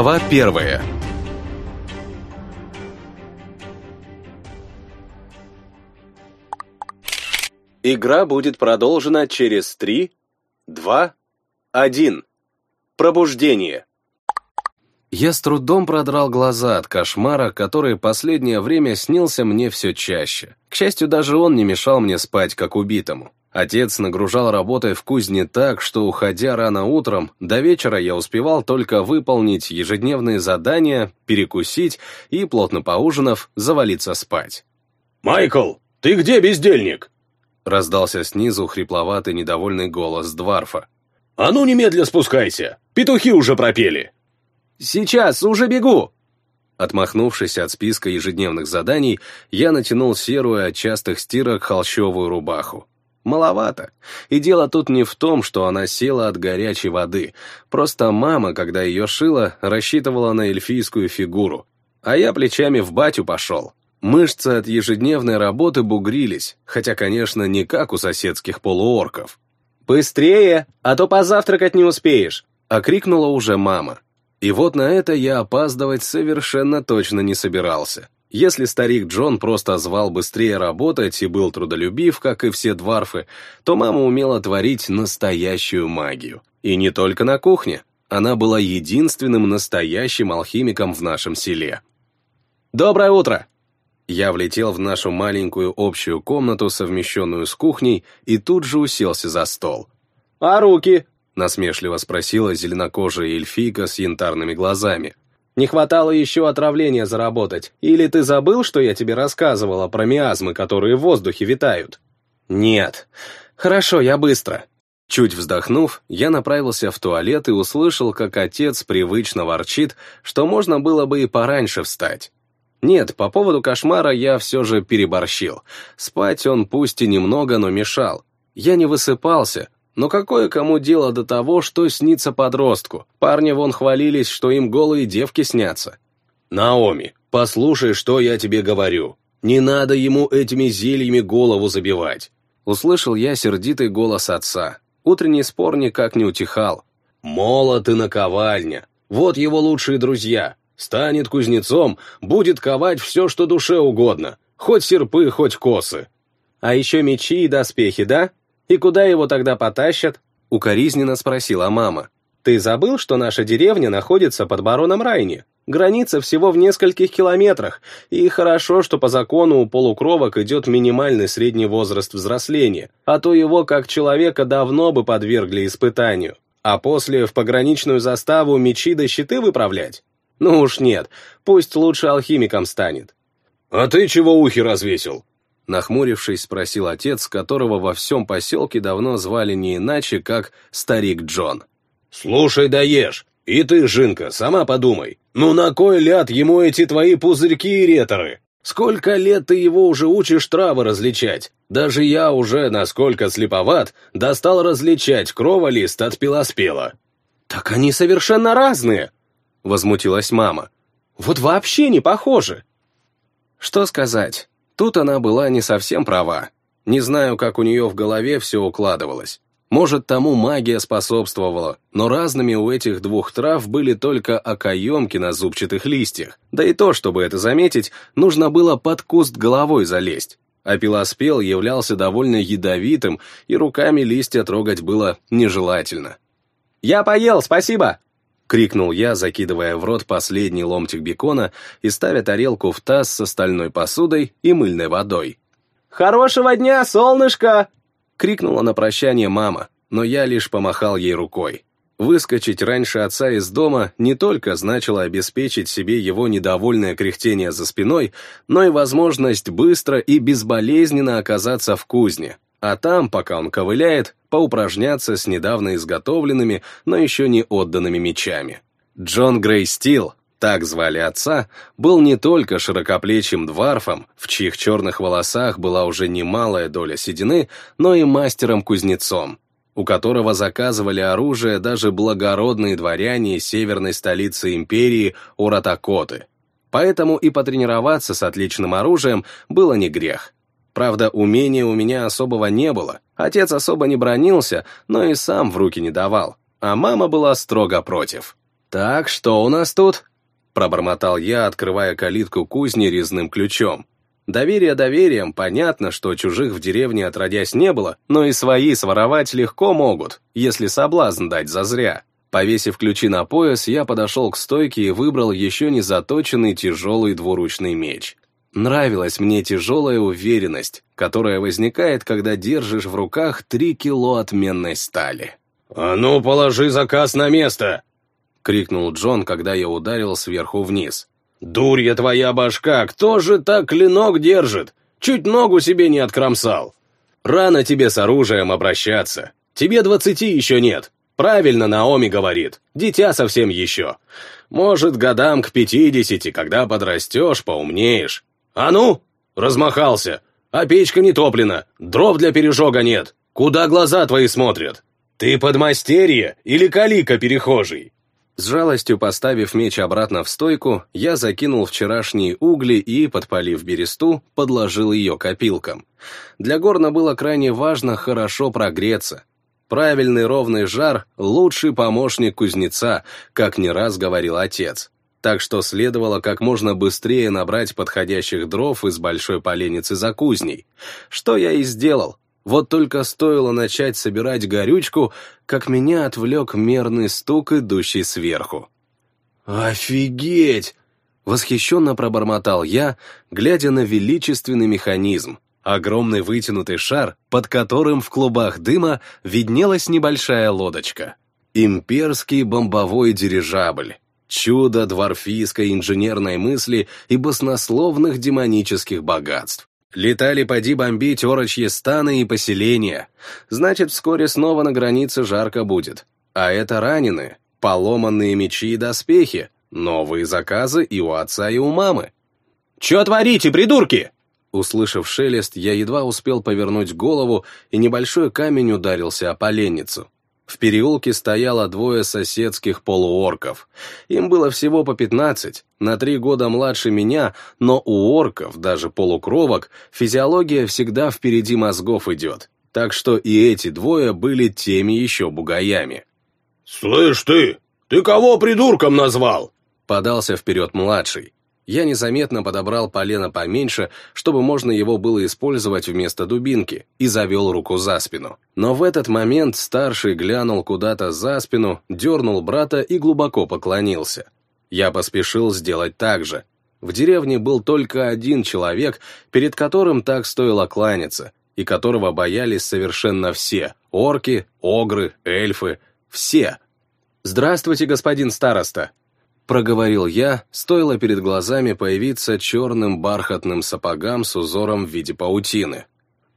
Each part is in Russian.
Глава первая Игра будет продолжена через три, два, один. Пробуждение. Я с трудом продрал глаза от кошмара, который последнее время снился мне все чаще. К счастью, даже он не мешал мне спать, как убитому. Отец нагружал работой в кузне так, что, уходя рано утром, до вечера я успевал только выполнить ежедневные задания, перекусить и, плотно поужинав, завалиться спать. «Майкл, ты где, бездельник?» Раздался снизу хрипловатый недовольный голос Дварфа. «А ну немедля спускайся! Петухи уже пропели!» «Сейчас, уже бегу!» Отмахнувшись от списка ежедневных заданий, я натянул серую от частых стирок холщовую рубаху. Маловато. И дело тут не в том, что она села от горячей воды. Просто мама, когда ее шила, рассчитывала на эльфийскую фигуру. А я плечами в батю пошел. Мышцы от ежедневной работы бугрились, хотя, конечно, не как у соседских полуорков. «Быстрее, а то позавтракать не успеешь!» — окрикнула уже мама. И вот на это я опаздывать совершенно точно не собирался. Если старик Джон просто звал быстрее работать и был трудолюбив, как и все дварфы, то мама умела творить настоящую магию. И не только на кухне. Она была единственным настоящим алхимиком в нашем селе. «Доброе утро!» Я влетел в нашу маленькую общую комнату, совмещенную с кухней, и тут же уселся за стол. «А руки?» — насмешливо спросила зеленокожая эльфийка с янтарными глазами. Не хватало еще отравления заработать. Или ты забыл, что я тебе рассказывала про миазмы, которые в воздухе витают? Нет. Хорошо, я быстро. Чуть вздохнув, я направился в туалет и услышал, как отец привычно ворчит, что можно было бы и пораньше встать. Нет, по поводу кошмара я все же переборщил. Спать он пусть и немного, но мешал. Я не высыпался, но какое кому дело до того, что снится подростку? Парни вон хвалились, что им голые девки снятся. Наоми, послушай, что я тебе говорю. Не надо ему этими зельями голову забивать. Услышал я сердитый голос отца. Утренний спор никак не утихал. Молот и наковальня. Вот его лучшие друзья. Станет кузнецом, будет ковать все, что душе угодно. Хоть серпы, хоть косы. А еще мечи и доспехи, да? «И куда его тогда потащат?» — укоризненно спросила мама. «Ты забыл, что наша деревня находится под бароном Райни? Граница всего в нескольких километрах, и хорошо, что по закону у полукровок идет минимальный средний возраст взросления, а то его как человека давно бы подвергли испытанию. А после в пограничную заставу мечи да щиты выправлять? Ну уж нет, пусть лучше алхимиком станет». «А ты чего ухи развесил?» Нахмурившись, спросил отец, которого во всем поселке давно звали не иначе, как Старик Джон. «Слушай, даешь. И ты, Жинка, сама подумай. Ну на кой ляд ему эти твои пузырьки и реторы? Сколько лет ты его уже учишь травы различать? Даже я уже, насколько слеповат, достал различать кроволист от пилоспела». «Так они совершенно разные!» — возмутилась мама. «Вот вообще не похожи!» Что сказать? Тут она была не совсем права. Не знаю, как у нее в голове все укладывалось. Может, тому магия способствовала, но разными у этих двух трав были только окоемки на зубчатых листьях. Да и то, чтобы это заметить, нужно было под куст головой залезть. А пилоспел являлся довольно ядовитым, и руками листья трогать было нежелательно. «Я поел, спасибо!» Крикнул я, закидывая в рот последний ломтик бекона и ставя тарелку в таз с остальной посудой и мыльной водой. «Хорошего дня, солнышко!» — крикнула на прощание мама, но я лишь помахал ей рукой. Выскочить раньше отца из дома не только значило обеспечить себе его недовольное кряхтение за спиной, но и возможность быстро и безболезненно оказаться в кузне, а там, пока он ковыляет, поупражняться с недавно изготовленными, но еще не отданными мечами. Джон Грей Стил, так звали отца, был не только широкоплечим дварфом, в чьих черных волосах была уже немалая доля седины, но и мастером-кузнецом, у которого заказывали оружие даже благородные дворяне северной столицы империи Уратакоты. Поэтому и потренироваться с отличным оружием было не грех – Правда, умения у меня особого не было. Отец особо не бронился, но и сам в руки не давал. А мама была строго против. «Так, что у нас тут?» — пробормотал я, открывая калитку кузни резным ключом. Доверие доверием, понятно, что чужих в деревне отродясь не было, но и свои своровать легко могут, если соблазн дать зазря. Повесив ключи на пояс, я подошел к стойке и выбрал еще не заточенный тяжелый двуручный меч. Нравилась мне тяжелая уверенность, которая возникает, когда держишь в руках три кило отменной стали. «А ну, положи заказ на место!» — крикнул Джон, когда я ударил сверху вниз. «Дурья твоя башка! Кто же так клинок держит? Чуть ногу себе не откромсал!» «Рано тебе с оружием обращаться. Тебе двадцати еще нет. Правильно Наоми говорит, дитя совсем еще. Может, годам к пятидесяти, когда подрастешь, поумнеешь. А ну, размахался. А печка не топлена, дров для пережога нет. Куда глаза твои смотрят? Ты подмастерье или калика перехожий? С жалостью поставив меч обратно в стойку, я закинул вчерашние угли и, подпалив бересту, подложил ее копилкам. Для горна было крайне важно хорошо прогреться, Правильный ровный жар – лучший помощник кузнеца, как не раз говорил отец. Так что следовало как можно быстрее набрать подходящих дров из большой поленницы за кузней. Что я и сделал. Вот только стоило начать собирать горючку, как меня отвлек мерный стук, идущий сверху. «Офигеть!» — восхищенно пробормотал я, глядя на величественный механизм, Огромный вытянутый шар, под которым в клубах дыма виднелась небольшая лодочка. Имперский бомбовой дирижабль. Чудо дворфийской инженерной мысли и баснословных демонических богатств. Летали поди бомбить орочьи станы и поселения. Значит, вскоре снова на границе жарко будет. А это раненые, поломанные мечи и доспехи, новые заказы и у отца, и у мамы. «Чё творите, придурки?» Услышав шелест, я едва успел повернуть голову, и небольшой камень ударился о поленницу. В переулке стояло двое соседских полуорков. Им было всего по пятнадцать, на три года младше меня, но у орков, даже полукровок, физиология всегда впереди мозгов идет. Так что и эти двое были теми еще бугаями. «Слышь ты, ты кого придурком назвал?» Подался вперед младший. Я незаметно подобрал полено поменьше, чтобы можно его было использовать вместо дубинки, и завел руку за спину. Но в этот момент старший глянул куда-то за спину, дернул брата и глубоко поклонился. Я поспешил сделать так же. В деревне был только один человек, перед которым так стоило кланяться, и которого боялись совершенно все — орки, огры, эльфы, все. «Здравствуйте, господин староста!» Проговорил я, стоило перед глазами появиться черным бархатным сапогам с узором в виде паутины.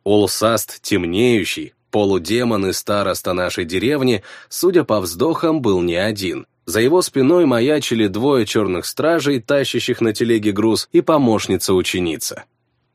Улсаст темнеющий, полудемон и староста нашей деревни, судя по вздохам, был не один. За его спиной маячили двое черных стражей, тащащих на телеге груз, и помощница-ученица.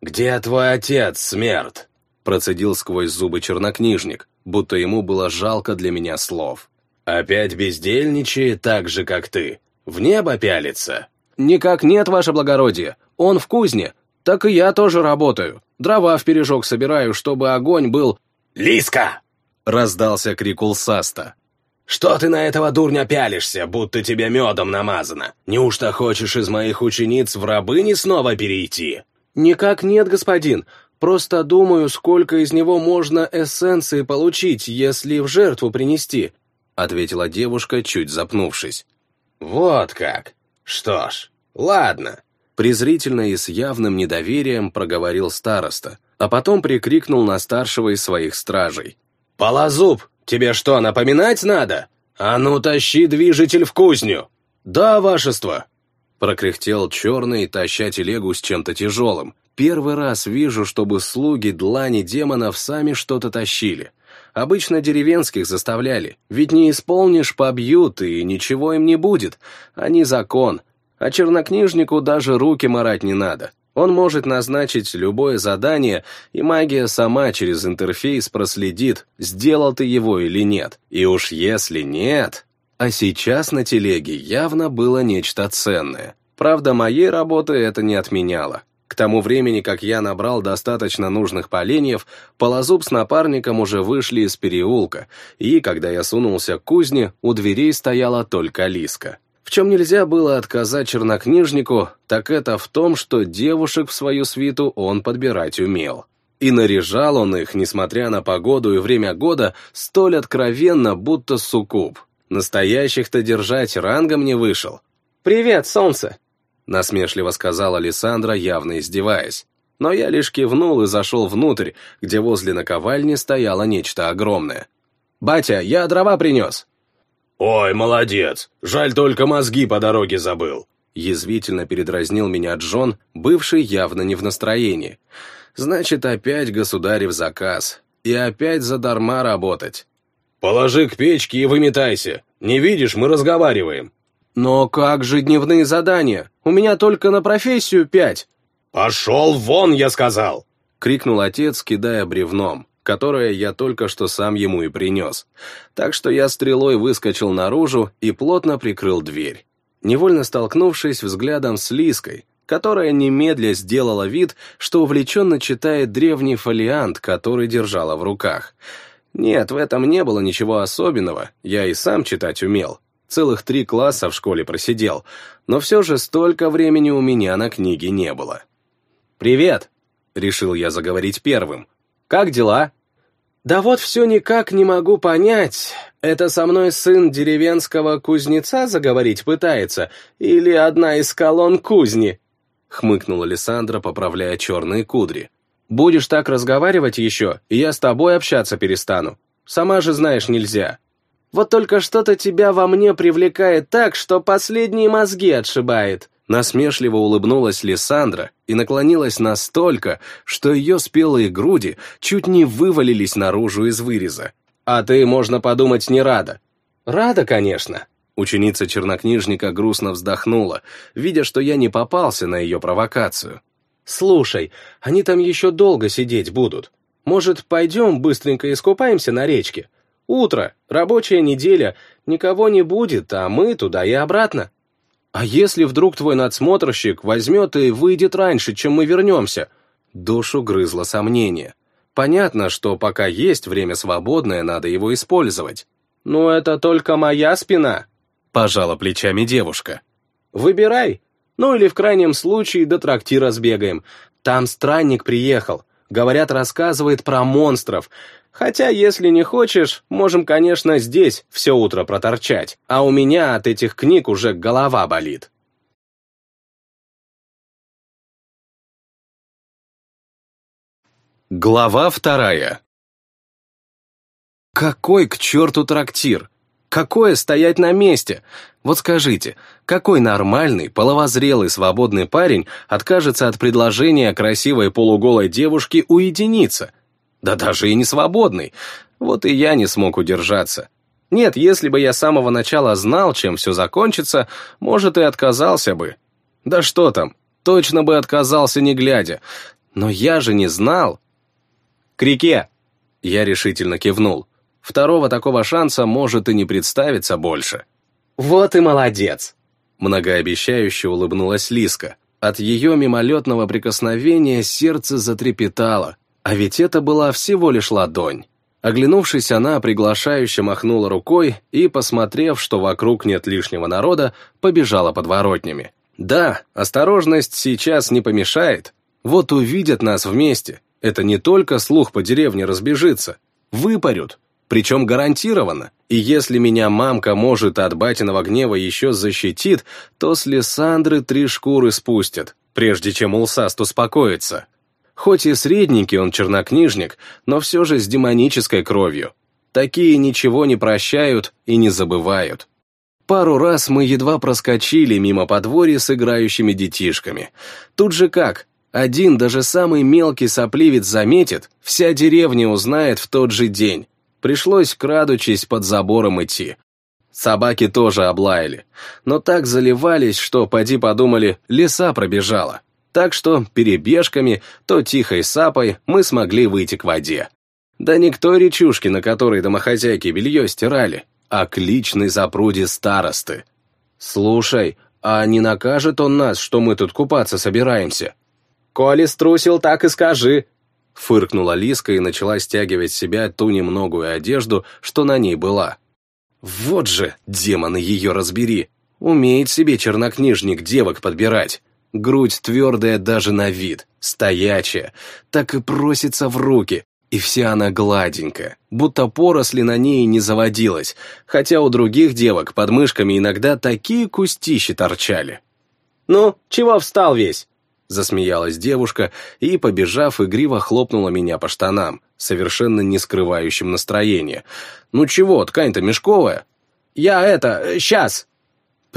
«Где твой отец, смерть?» процедил сквозь зубы чернокнижник, будто ему было жалко для меня слов. «Опять бездельничает так же, как ты. В небо пялится?» «Никак нет, ваше благородие. Он в кузне. Так и я тоже работаю. Дрова в пережог собираю, чтобы огонь был...» «Лиска!» — раздался крик Улсаста. «Что ты на этого дурня пялишься, будто тебе медом намазано? Неужто хочешь из моих учениц в рабыни снова перейти?» «Никак нет, господин. Просто думаю, сколько из него можно эссенции получить, если в жертву принести», — ответила девушка, чуть запнувшись. «Вот как! Что ж, ладно!» Презрительно и с явным недоверием проговорил староста, а потом прикрикнул на старшего из своих стражей. «Полозуб, тебе что, напоминать надо? А ну тащи движитель в кузню!» «Да, вашество!» Прокряхтел черный, таща телегу с чем-то тяжелым. Первый раз вижу, чтобы слуги длани демонов сами что-то тащили. Обычно деревенских заставляли, ведь не исполнишь, побьют, и ничего им не будет. Они закон. А чернокнижнику даже руки марать не надо. Он может назначить любое задание, и магия сама через интерфейс проследит, сделал ты его или нет. И уж если нет... А сейчас на телеге явно было нечто ценное. Правда, моей работы это не отменяло. К тому времени, как я набрал достаточно нужных поленьев, Полозуб с напарником уже вышли из переулка, и, когда я сунулся к кузне, у дверей стояла только Лиска. В чем нельзя было отказать чернокнижнику, так это в том, что девушек в свою свиту он подбирать умел. И наряжал он их, несмотря на погоду и время года, столь откровенно, будто суккуб. Настоящих-то держать рангом не вышел. «Привет, солнце!» — насмешливо сказала Александра, явно издеваясь. Но я лишь кивнул и зашел внутрь, где возле наковальни стояло нечто огромное. «Батя, я дрова принес!» «Ой, молодец! Жаль, только мозги по дороге забыл!» Язвительно передразнил меня Джон, бывший явно не в настроении. «Значит, опять государев заказ. И опять задарма работать». «Положи к печке и выметайся. Не видишь, мы разговариваем». «Но как же дневные задания? У меня только на профессию пять». «Пошел вон, я сказал!» — крикнул отец, кидая бревном которое я только что сам ему и принес. Так что я стрелой выскочил наружу и плотно прикрыл дверь. Невольно столкнувшись взглядом с Лиской, которая немедля сделала вид, что увлеченно читает древний фолиант, который держала в руках. Нет, в этом не было ничего особенного, я и сам читать умел. Целых три класса в школе просидел, но все же столько времени у меня на книге не было. «Привет!» — решил я заговорить первым. «Как дела?» Да вот все никак не могу понять, это со мной сын деревенского кузнеца заговорить пытается, или одна из колонн кузни? Хмыкнула Александра, поправляя черные кудри. Будешь так разговаривать еще, и я с тобой общаться перестану. Сама же знаешь, нельзя. Вот только что-то тебя во мне привлекает так, что последние мозги отшибает. Насмешливо улыбнулась Лиссандра и наклонилась настолько, что ее спелые груди чуть не вывалились наружу из выреза. «А ты, можно подумать, не рада». «Рада, конечно». Ученица чернокнижника грустно вздохнула, видя, что я не попался на ее провокацию. «Слушай, они там еще долго сидеть будут. Может, пойдем быстренько искупаемся на речке? Утро, рабочая неделя, никого не будет, а мы туда и обратно». «А если вдруг твой надсмотрщик возьмет и выйдет раньше, чем мы вернемся?» Душу грызло сомнение. Понятно, что пока есть время свободное, надо его использовать. «Но это только моя спина», — пожала плечами девушка. «Выбирай. Ну или в крайнем случае до трактира сбегаем. Там странник приехал. Говорят, рассказывает про монстров. Хотя, если не хочешь, можем, конечно, здесь все утро проторчать, а у меня от этих книг уже голова болит. Глава вторая Какой к черту трактир? Какое стоять на месте? Вот скажите, какой нормальный, половозрелый, свободный парень откажется от предложения красивой полуголой девушки уединиться? Да даже и не свободный. Вот и я не смог удержаться. Нет, если бы я с самого начала знал, чем все закончится, может, и отказался бы. Да что там, точно бы отказался, не глядя. Но я же не знал. «К реке!» Я решительно кивнул. Второго такого шанса может и не представиться больше. «Вот и молодец!» Многообещающе улыбнулась Лиска. От ее мимолетного прикосновения сердце затрепетало, а ведь это была всего лишь ладонь. Оглянувшись, она приглашающе махнула рукой и, посмотрев, что вокруг нет лишнего народа, побежала подворотнями. Да, осторожность сейчас не помешает. Вот увидят нас вместе. Это не только слух по деревне разбежится. Выпарют. Причем гарантированно. И если меня мамка может от батиного гнева еще защитит, то с Лиссандры три шкуры спустят, прежде чем Улсаст успокоится. Хоть и средненький он чернокнижник, но все же с демонической кровью. Такие ничего не прощают и не забывают. Пару раз мы едва проскочили мимо подворья с играющими детишками. Тут же как? Один, даже самый мелкий сопливец заметит, вся деревня узнает в тот же день. Пришлось, крадучись, под забором идти. Собаки тоже облаяли, но так заливались, что, поди подумали, леса пробежала так что перебежками, то тихой сапой мы смогли выйти к воде. Да той речушке, на которой домохозяйки белье стирали, а к личной запруде старосты. «Слушай, а не накажет он нас, что мы тут купаться собираемся?» «Коли струсил, так и скажи», — фыркнула Лиска и начала стягивать с себя ту немногую одежду, что на ней была. «Вот же, демоны, ее разбери! Умеет себе чернокнижник девок подбирать. Грудь твердая даже на вид, стоячая, так и просится в руки, и вся она гладенькая, будто поросли на ней не заводилась, хотя у других девок под мышками иногда такие кустищи торчали. «Ну, чего встал весь?» Засмеялась девушка и, побежав, игриво хлопнула меня по штанам, совершенно не скрывающим настроения. «Ну чего, ткань-то мешковая?» «Я это, сейчас!»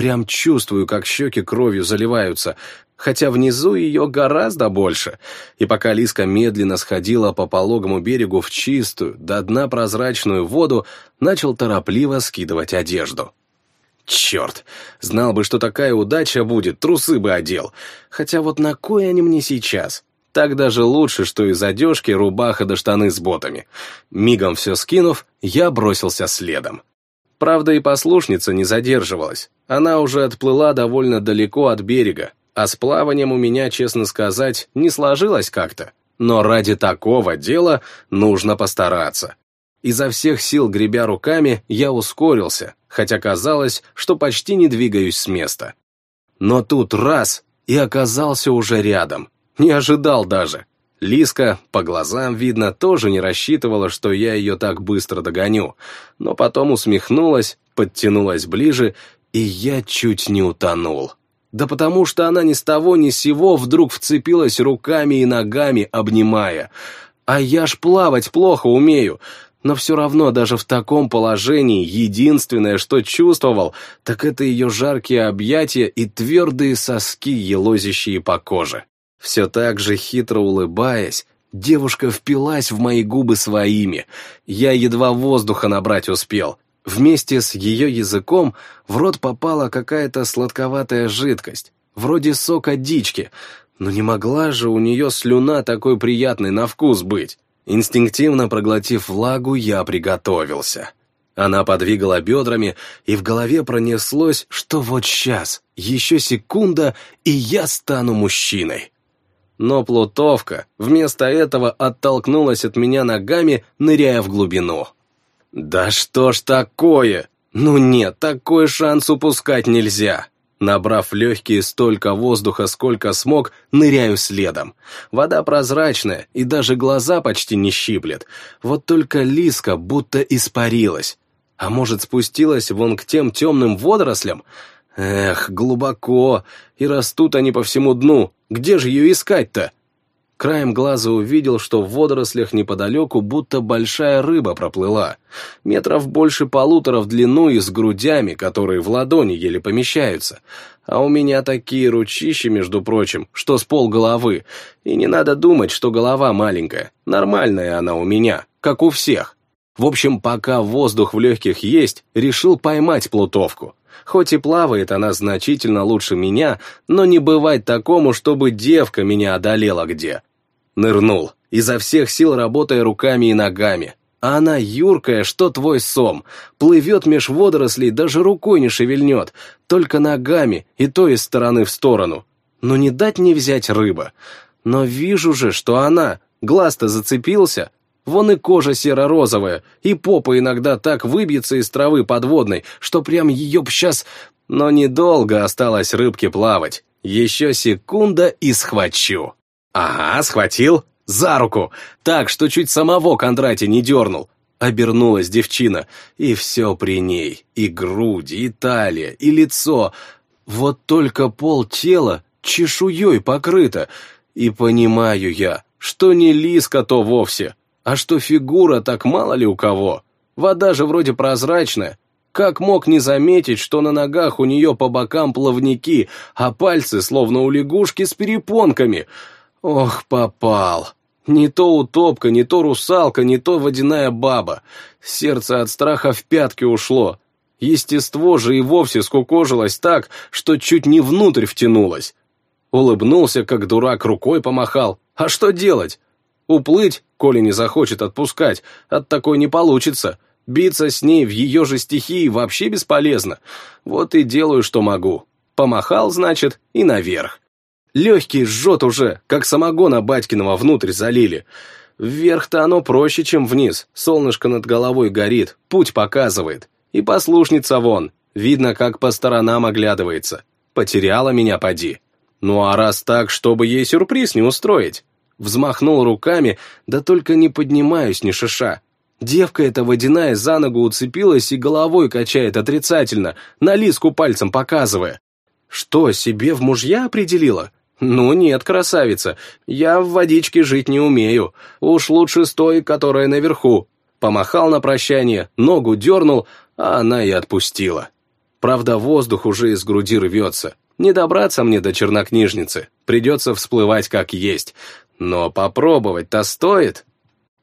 Прям чувствую, как щеки кровью заливаются, хотя внизу ее гораздо больше. И пока Лиска медленно сходила по пологому берегу в чистую, до дна прозрачную воду, начал торопливо скидывать одежду. Черт, знал бы, что такая удача будет, трусы бы одел. Хотя вот на кой они мне сейчас? Так даже лучше, что из одежки рубаха до штаны с ботами. Мигом все скинув, я бросился следом. Правда, и послушница не задерживалась. Она уже отплыла довольно далеко от берега, а с плаванием у меня, честно сказать, не сложилось как-то. Но ради такого дела нужно постараться. Изо всех сил гребя руками, я ускорился, хотя казалось, что почти не двигаюсь с места. Но тут раз, и оказался уже рядом. Не ожидал даже. Лиска, по глазам видно, тоже не рассчитывала, что я ее так быстро догоню, но потом усмехнулась, подтянулась ближе, и я чуть не утонул. Да потому что она ни с того ни с сего вдруг вцепилась руками и ногами, обнимая. А я ж плавать плохо умею, но все равно даже в таком положении единственное, что чувствовал, так это ее жаркие объятия и твердые соски, елозящие по коже. Все так же хитро улыбаясь, девушка впилась в мои губы своими. Я едва воздуха набрать успел. Вместе с ее языком в рот попала какая-то сладковатая жидкость, вроде сока дички, но не могла же у нее слюна такой приятной на вкус быть. Инстинктивно проглотив влагу, я приготовился. Она подвигала бедрами, и в голове пронеслось, что вот сейчас, еще секунда, и я стану мужчиной но плутовка вместо этого оттолкнулась от меня ногами, ныряя в глубину. «Да что ж такое? Ну нет, такой шанс упускать нельзя!» Набрав легкие столько воздуха, сколько смог, ныряю следом. Вода прозрачная, и даже глаза почти не щиплет. Вот только лиска будто испарилась. А может, спустилась вон к тем темным водорослям? Эх, глубоко, и растут они по всему дну. Где же ее искать-то? Краем глаза увидел, что в водорослях неподалеку будто большая рыба проплыла. Метров больше полутора в длину и с грудями, которые в ладони еле помещаются. А у меня такие ручищи, между прочим, что с пол головы. И не надо думать, что голова маленькая. Нормальная она у меня, как у всех. В общем, пока воздух в легких есть, решил поймать плутовку. Хоть и плавает она значительно лучше меня, но не бывать такому, чтобы девка меня одолела где. Нырнул, изо всех сил работая руками и ногами. А она юркая, что твой сом, плывет меж водорослей, даже рукой не шевельнет, только ногами, и то из стороны в сторону. Но не дать не взять рыба. Но вижу же, что она, глаз-то зацепился, Вон и кожа серо-розовая, и попа иногда так выбьется из травы подводной, что прям ее б сейчас... Но недолго осталось рыбке плавать. Еще секунда и схвачу. Ага, схватил. За руку. Так, что чуть самого Кондратия не дернул. Обернулась девчина, и все при ней. И груди, и талия, и лицо. Вот только пол тела чешуей покрыто. И понимаю я, что не лиска то вовсе, а что фигура, так мало ли у кого. Вода же вроде прозрачная. Как мог не заметить, что на ногах у нее по бокам плавники, а пальцы словно у лягушки с перепонками? Ох, попал. Не то утопка, не то русалка, не то водяная баба. Сердце от страха в пятки ушло. Естество же и вовсе скукожилось так, что чуть не внутрь втянулось. Улыбнулся, как дурак, рукой помахал. А что делать? Уплыть, коли не захочет отпускать, от такой не получится. Биться с ней в ее же стихии вообще бесполезно. Вот и делаю, что могу. Помахал, значит, и наверх. Легкий жжет уже, как самогона Батькиного внутрь залили. Вверх-то оно проще, чем вниз. Солнышко над головой горит, путь показывает. И послушница вон, Видно, как по сторонам оглядывается. Потеряла меня, поди. Ну а раз так, чтобы ей сюрприз не устроить. Взмахнул руками, да только не поднимаюсь ни шиша. Девка эта водяная за ногу уцепилась и головой качает отрицательно, на лиску пальцем показывая. Что, себе в мужья определила? Ну нет, красавица, я в водичке жить не умею. Уж лучше стой, которая наверху. Помахал на прощание, ногу дернул, а она и отпустила. Правда, воздух уже из груди рвется. Не добраться мне до чернокнижницы, придется всплывать как есть. Но попробовать-то стоит.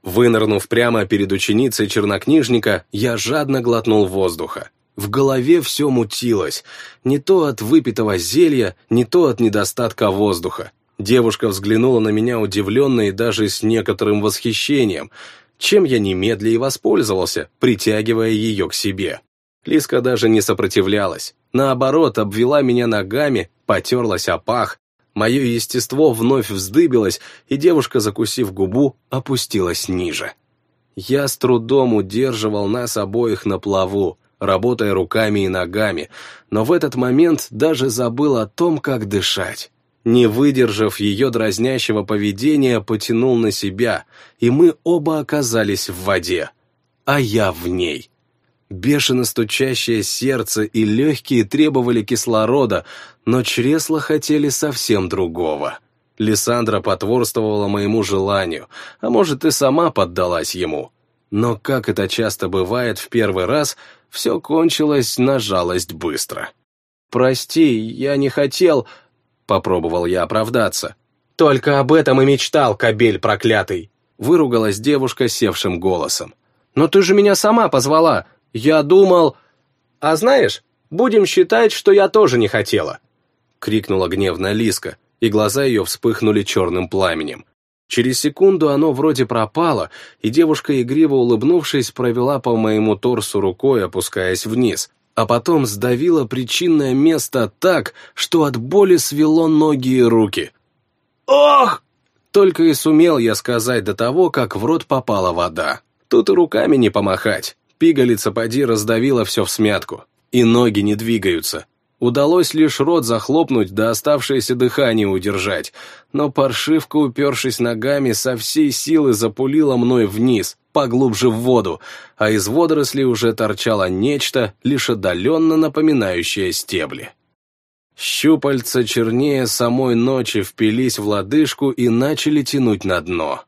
Вынырнув прямо перед ученицей чернокнижника, я жадно глотнул воздуха. В голове все мутилось. Не то от выпитого зелья, не то от недостатка воздуха. Девушка взглянула на меня удивленно и даже с некоторым восхищением, чем я немедля и воспользовался, притягивая ее к себе. Лиска даже не сопротивлялась. Наоборот, обвела меня ногами, потерлась о пах. Мое естество вновь вздыбилось, и девушка, закусив губу, опустилась ниже. Я с трудом удерживал нас обоих на плаву, работая руками и ногами, но в этот момент даже забыл о том, как дышать. Не выдержав ее дразнящего поведения, потянул на себя, и мы оба оказались в воде, а я в ней. Бешено стучащее сердце и легкие требовали кислорода, но чресла хотели совсем другого. Лиссандра потворствовала моему желанию, а может и сама поддалась ему. Но, как это часто бывает в первый раз, все кончилось на жалость быстро. «Прости, я не хотел...» — попробовал я оправдаться. «Только об этом и мечтал, кобель проклятый!» — выругалась девушка севшим голосом. «Но ты же меня сама позвала! Я думал...» «А знаешь, будем считать, что я тоже не хотела!» — крикнула гневно Лиска, и глаза ее вспыхнули черным пламенем. Через секунду оно вроде пропало, и девушка, игриво улыбнувшись, провела по моему торсу рукой, опускаясь вниз, а потом сдавила причинное место так, что от боли свело ноги и руки. «Ох!» Только и сумел я сказать до того, как в рот попала вода. Тут и руками не помахать. Пигалица поди раздавила все в смятку. И ноги не двигаются. Удалось лишь рот захлопнуть да оставшееся дыхание удержать, но паршивка, упершись ногами, со всей силы запулила мной вниз, поглубже в воду, а из водорослей уже торчало нечто, лишь отдаленно напоминающее стебли. Щупальца чернее самой ночи впились в лодыжку и начали тянуть на дно,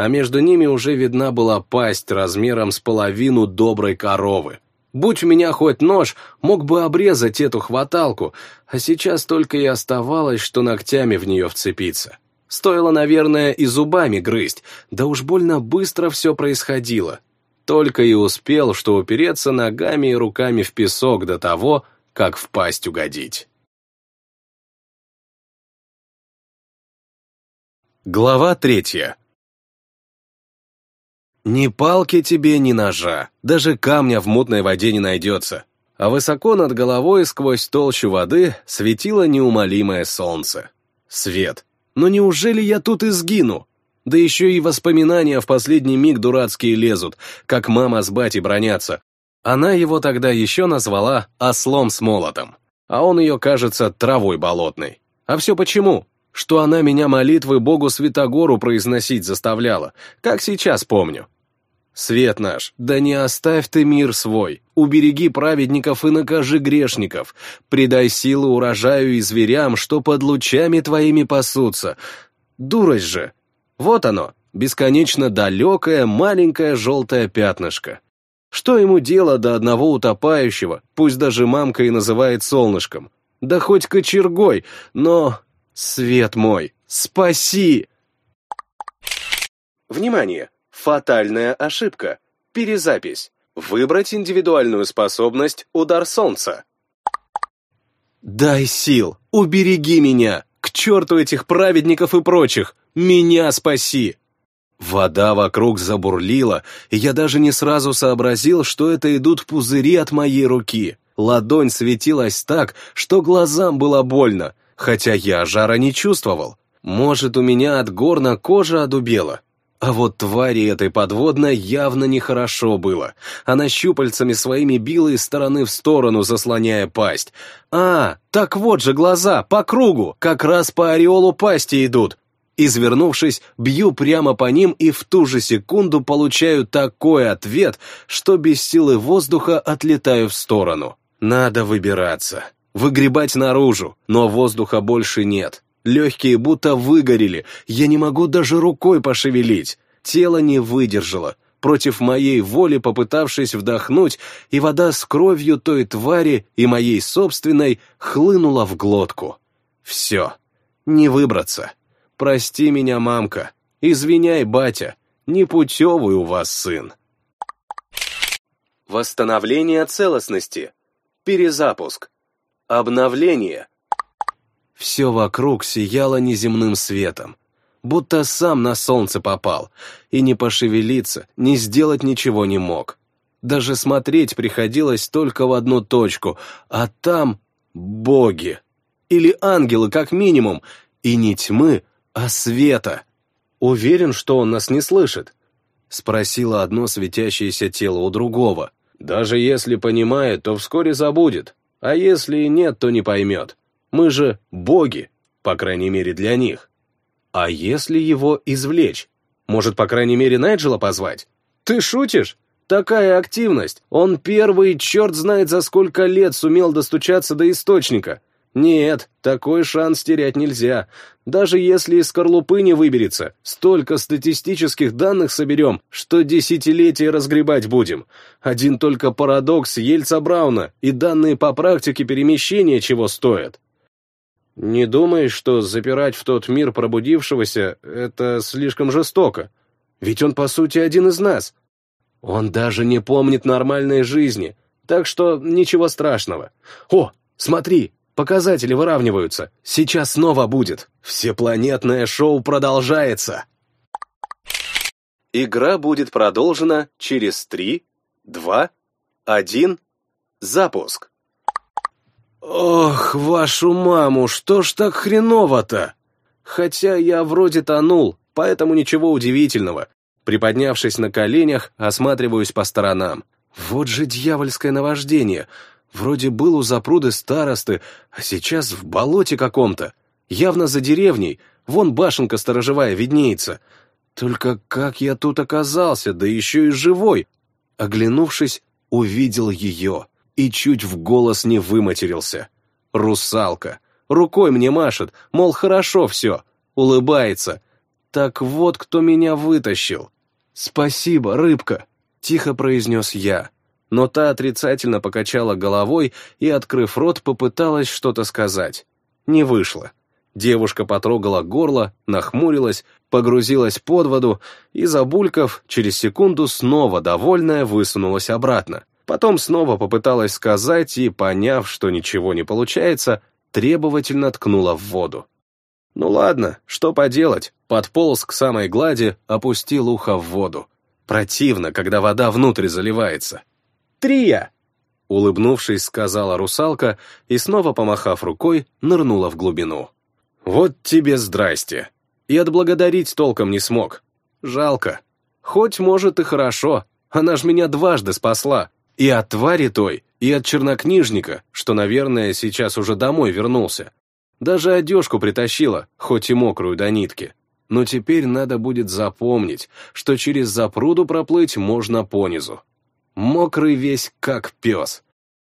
а между ними уже видна была пасть размером с половину доброй коровы, Будь у меня хоть нож, мог бы обрезать эту хваталку, а сейчас только и оставалось, что ногтями в нее вцепиться. Стоило, наверное, и зубами грызть, да уж больно быстро все происходило. Только и успел, что упереться ногами и руками в песок до того, как в пасть угодить. Глава третья ни палки тебе, ни ножа, даже камня в мутной воде не найдется. А высоко над головой сквозь толщу воды светило неумолимое солнце. Свет. Но неужели я тут и сгину? Да еще и воспоминания в последний миг дурацкие лезут, как мама с батей бронятся. Она его тогда еще назвала «ослом с молотом», а он ее, кажется, травой болотной. А все почему? Что она меня молитвы Богу Святогору произносить заставляла, как сейчас помню. Свет наш, да не оставь ты мир свой, убереги праведников и накажи грешников, придай силы урожаю и зверям, что под лучами твоими пасутся. Дурость же! Вот оно, бесконечно далекое маленькое желтое пятнышко. Что ему дело до одного утопающего, пусть даже мамка и называет солнышком? Да хоть кочергой, но Свет мой, спаси! Внимание! Фатальная ошибка. Перезапись. Выбрать индивидуальную способность «Удар солнца». Дай сил, убереги меня, к черту этих праведников и прочих, меня спаси. Вода вокруг забурлила, и я даже не сразу сообразил, что это идут пузыри от моей руки. Ладонь светилась так, что глазам было больно, хотя я жара не чувствовал. Может, у меня от горна кожа одубела. А вот твари этой подводной явно нехорошо было. Она щупальцами своими била из стороны в сторону, заслоняя пасть. А, так вот же глаза, по кругу, как раз по ореолу пасти идут. Извернувшись, бью прямо по ним и в ту же секунду получаю такой ответ, что без силы воздуха отлетаю в сторону. Надо выбираться. Выгребать наружу, но воздуха больше нет. Легкие будто выгорели, я не могу даже рукой пошевелить. Тело не выдержало, против моей воли попытавшись вдохнуть, и вода с кровью той твари и моей собственной хлынула в глотку. Все, не выбраться. Прости меня, мамка. Извиняй, батя. Непутевый у вас сын. Восстановление целостности. Перезапуск. Обновление. Все вокруг сияло неземным светом, будто сам на солнце попал, и не пошевелиться, не сделать ничего не мог. Даже смотреть приходилось только в одну точку, а там боги. Или ангелы, как минимум, и не тьмы, а света. Уверен, что он нас не слышит? Спросило одно светящееся тело у другого. Даже если понимает, то вскоре забудет, а если и нет, то не поймет. Мы же боги, по крайней мере для них. А если его извлечь? Может, по крайней мере, Найджела позвать? Ты шутишь? Такая активность. Он первый, черт знает за сколько лет сумел достучаться до источника. Нет, такой шанс терять нельзя. Даже если из скорлупы не выберется, столько статистических данных соберем, что десятилетия разгребать будем. Один только парадокс Ельца Брауна и данные по практике перемещения чего стоят. Не думаешь, что запирать в тот мир пробудившегося — это слишком жестоко? Ведь он, по сути, один из нас. Он даже не помнит нормальной жизни, так что ничего страшного. О, смотри, Показатели выравниваются. Сейчас снова будет. Всепланетное шоу продолжается. Игра будет продолжена через 3, 2, 1, запуск. Ох, вашу маму, что ж так хреново-то? Хотя я вроде тонул, поэтому ничего удивительного. Приподнявшись на коленях, осматриваюсь по сторонам. Вот же дьявольское наваждение. Вроде был у запруды старосты, а сейчас в болоте каком-то. Явно за деревней, вон башенка сторожевая виднеется. Только как я тут оказался, да еще и живой? Оглянувшись, увидел ее и чуть в голос не выматерился. Русалка. Рукой мне машет, мол, хорошо все. Улыбается. Так вот, кто меня вытащил. «Спасибо, рыбка», — тихо произнес я но та отрицательно покачала головой и, открыв рот, попыталась что-то сказать. Не вышло. Девушка потрогала горло, нахмурилась, погрузилась под воду и, забулькав, через секунду снова довольная высунулась обратно. Потом снова попыталась сказать и, поняв, что ничего не получается, требовательно ткнула в воду. Ну ладно, что поделать, подполз к самой глади, опустил ухо в воду. Противно, когда вода внутрь заливается. Трия!» Улыбнувшись, сказала русалка и, снова помахав рукой, нырнула в глубину. «Вот тебе здрасте!» И отблагодарить толком не смог. Жалко. Хоть, может, и хорошо. Она ж меня дважды спасла. И от твари той, и от чернокнижника, что, наверное, сейчас уже домой вернулся. Даже одежку притащила, хоть и мокрую до нитки. Но теперь надо будет запомнить, что через запруду проплыть можно понизу мокрый весь как пес.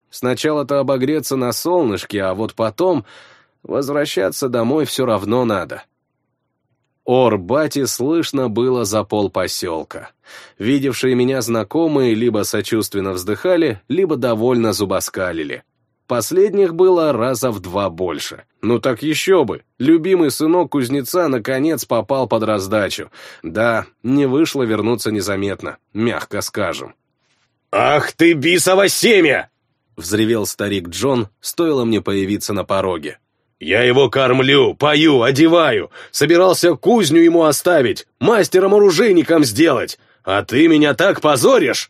Сначала-то обогреться на солнышке, а вот потом возвращаться домой все равно надо. Ор бати слышно было за пол поселка. Видевшие меня знакомые либо сочувственно вздыхали, либо довольно зубоскалили. Последних было раза в два больше. Ну так еще бы. Любимый сынок кузнеца наконец попал под раздачу. Да, не вышло вернуться незаметно, мягко скажем. «Ах ты, бисово семя!» — взревел старик Джон, стоило мне появиться на пороге. «Я его кормлю, пою, одеваю, собирался кузню ему оставить, мастером-оружейником сделать, а ты меня так позоришь!»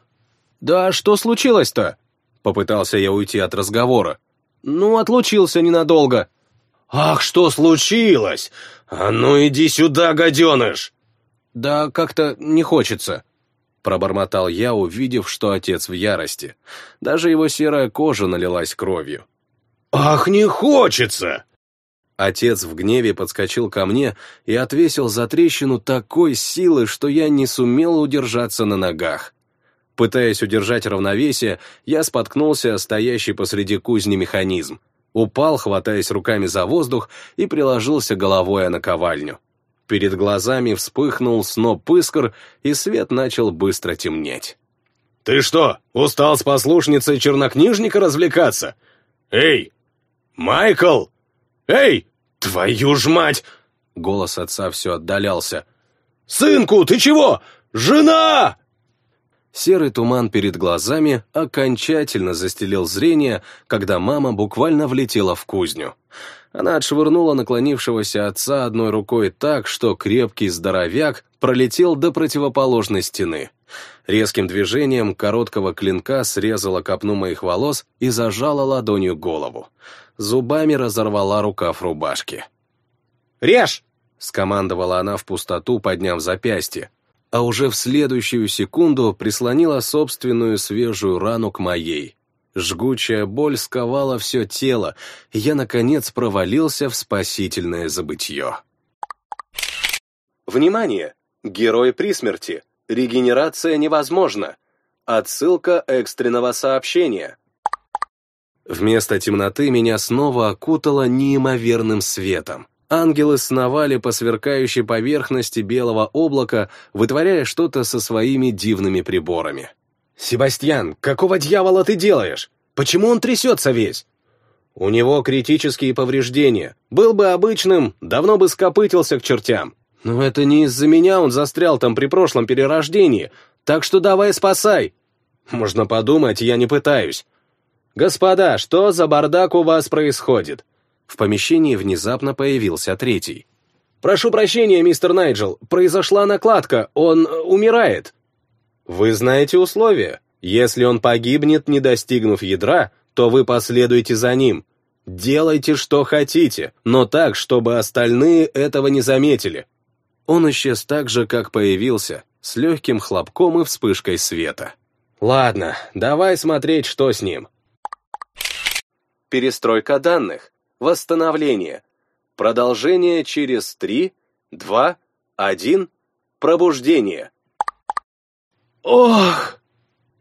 «Да что случилось-то?» — попытался я уйти от разговора. «Ну, отлучился ненадолго». «Ах, что случилось? А ну иди сюда, гаденыш!» Да как-то не хочется. Пробормотал я, увидев, что отец в ярости. Даже его серая кожа налилась кровью. «Ах, не хочется!» Отец в гневе подскочил ко мне и отвесил за трещину такой силы, что я не сумел удержаться на ногах. Пытаясь удержать равновесие, я споткнулся о стоящий посреди кузни механизм. Упал, хватаясь руками за воздух, и приложился головой о наковальню. Перед глазами вспыхнул сноп искр, и свет начал быстро темнеть. «Ты что, устал с послушницей чернокнижника развлекаться? Эй, Майкл! Эй, твою ж мать!» Голос отца все отдалялся. «Сынку, ты чего? Жена!» Серый туман перед глазами окончательно застелил зрение, когда мама буквально влетела в кузню. Она отшвырнула наклонившегося отца одной рукой так, что крепкий здоровяк пролетел до противоположной стены. Резким движением короткого клинка срезала копну моих волос и зажала ладонью голову. Зубами разорвала рукав рубашки. «Режь!» — скомандовала она в пустоту, подняв запястье, а уже в следующую секунду прислонила собственную свежую рану к моей. Жгучая боль сковала все тело, и я, наконец, провалился в спасительное забытье. Внимание! Герой при смерти. Регенерация невозможна. Отсылка экстренного сообщения. Вместо темноты меня снова окутало неимоверным светом. Ангелы сновали по сверкающей поверхности белого облака, вытворяя что-то со своими дивными приборами. «Себастьян, какого дьявола ты делаешь? Почему он трясется весь?» «У него критические повреждения. Был бы обычным, давно бы скопытился к чертям. Но это не из-за меня он застрял там при прошлом перерождении, так что давай спасай!» «Можно подумать, я не пытаюсь». «Господа, что за бардак у вас происходит?» В помещении внезапно появился третий. «Прошу прощения, мистер Найджел, произошла накладка, он э, умирает». «Вы знаете условия. Если он погибнет, не достигнув ядра, то вы последуете за ним. Делайте, что хотите, но так, чтобы остальные этого не заметили». Он исчез так же, как появился, с легким хлопком и вспышкой света. «Ладно, давай смотреть, что с ним». Перестройка данных. Восстановление. Продолжение через 3, 2, 1. Пробуждение. Ох!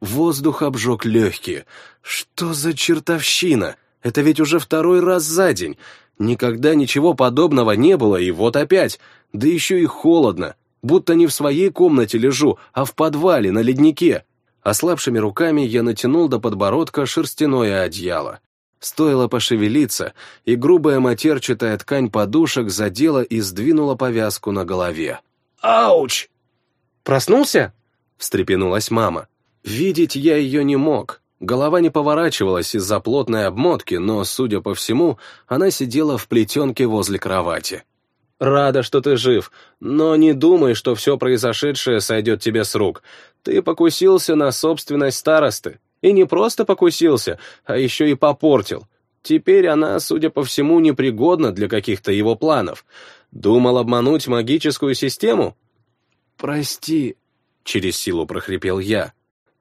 Воздух обжег легкие. Что за чертовщина? Это ведь уже второй раз за день. Никогда ничего подобного не было, и вот опять. Да еще и холодно. Будто не в своей комнате лежу, а в подвале, на леднике. Ослабшими руками я натянул до подбородка шерстяное одеяло. Стоило пошевелиться, и грубая матерчатая ткань подушек задела и сдвинула повязку на голове. «Ауч!» «Проснулся?» — встрепенулась мама. Видеть я ее не мог. Голова не поворачивалась из-за плотной обмотки, но, судя по всему, она сидела в плетенке возле кровати. «Рада, что ты жив, но не думай, что все произошедшее сойдет тебе с рук. Ты покусился на собственность старосты. И не просто покусился, а еще и попортил. Теперь она, судя по всему, непригодна для каких-то его планов. Думал обмануть магическую систему? «Прости», — через силу прохрипел я.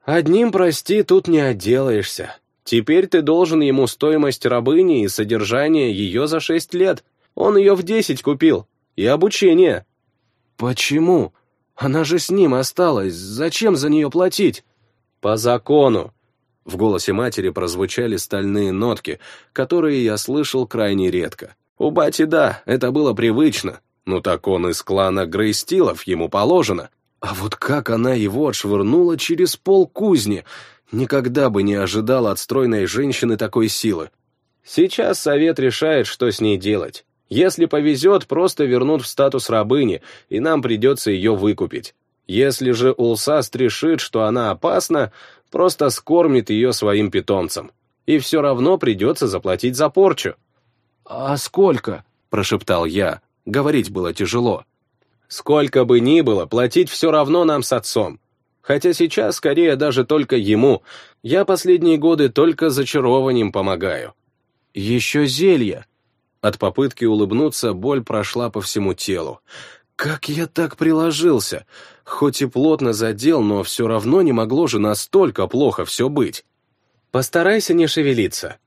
«Одним прости тут не отделаешься. Теперь ты должен ему стоимость рабыни и содержание ее за шесть лет. Он ее в десять купил. И обучение». «Почему? Она же с ним осталась. Зачем за нее платить?» «По закону. В голосе матери прозвучали стальные нотки, которые я слышал крайне редко. У бати да, это было привычно. Ну так он из клана Грейстилов, ему положено. А вот как она его отшвырнула через пол кузни, никогда бы не ожидал от стройной женщины такой силы. Сейчас совет решает, что с ней делать. Если повезет, просто вернут в статус рабыни, и нам придется ее выкупить. Если же Улсаст решит, что она опасна, просто скормит ее своим питомцам. И все равно придется заплатить за порчу. «А сколько?» – прошептал я. Говорить было тяжело. «Сколько бы ни было, платить все равно нам с отцом. Хотя сейчас скорее даже только ему. Я последние годы только зачарованием помогаю». «Еще зелье». От попытки улыбнуться боль прошла по всему телу. Как я так приложился? Хоть и плотно задел, но все равно не могло же настолько плохо все быть. «Постарайся не шевелиться»,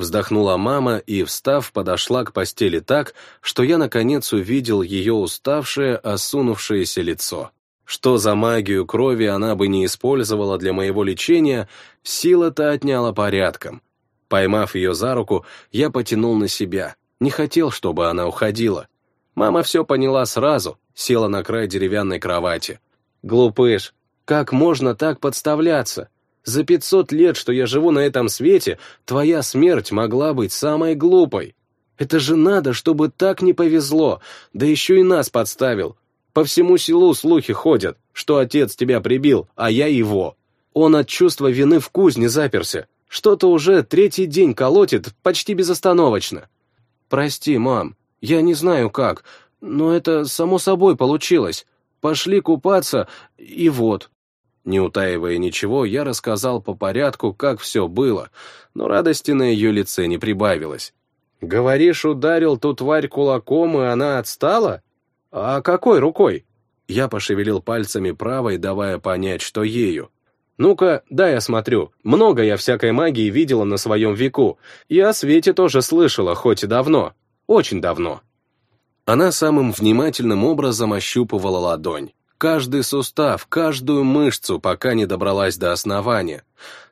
Вздохнула мама и, встав, подошла к постели так, что я, наконец, увидел ее уставшее, осунувшееся лицо. Что за магию крови она бы не использовала для моего лечения, сила-то отняла порядком. Поймав ее за руку, я потянул на себя. Не хотел, чтобы она уходила. Мама все поняла сразу, села на край деревянной кровати. «Глупыш, как можно так подставляться? За пятьсот лет, что я живу на этом свете, твоя смерть могла быть самой глупой. Это же надо, чтобы так не повезло, да еще и нас подставил. По всему селу слухи ходят, что отец тебя прибил, а я его. Он от чувства вины в кузне заперся. Что-то уже третий день колотит почти безостановочно. Прости, мам, я не знаю как, но это само собой получилось. Пошли купаться, и вот. Не утаивая ничего, я рассказал по порядку, как все было, но радости на ее лице не прибавилось. «Говоришь, ударил ту тварь кулаком, и она отстала? А какой рукой?» Я пошевелил пальцами правой, давая понять, что ею. «Ну-ка, дай я смотрю. Много я всякой магии видела на своем веку. И о свете тоже слышала, хоть и давно. Очень давно». Она самым внимательным образом ощупывала ладонь каждый сустав, каждую мышцу, пока не добралась до основания.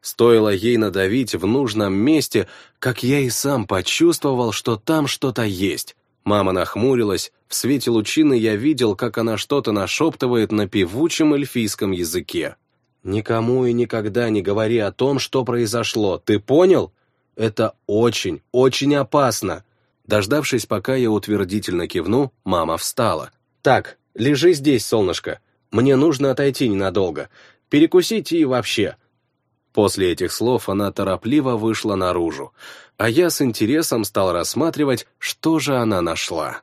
Стоило ей надавить в нужном месте, как я и сам почувствовал, что там что-то есть. Мама нахмурилась, в свете лучины я видел, как она что-то нашептывает на певучем эльфийском языке. «Никому и никогда не говори о том, что произошло, ты понял? Это очень, очень опасно!» Дождавшись, пока я утвердительно кивну, мама встала. «Так, Лежи здесь, солнышко. Мне нужно отойти ненадолго. Перекусить и вообще». После этих слов она торопливо вышла наружу, а я с интересом стал рассматривать, что же она нашла.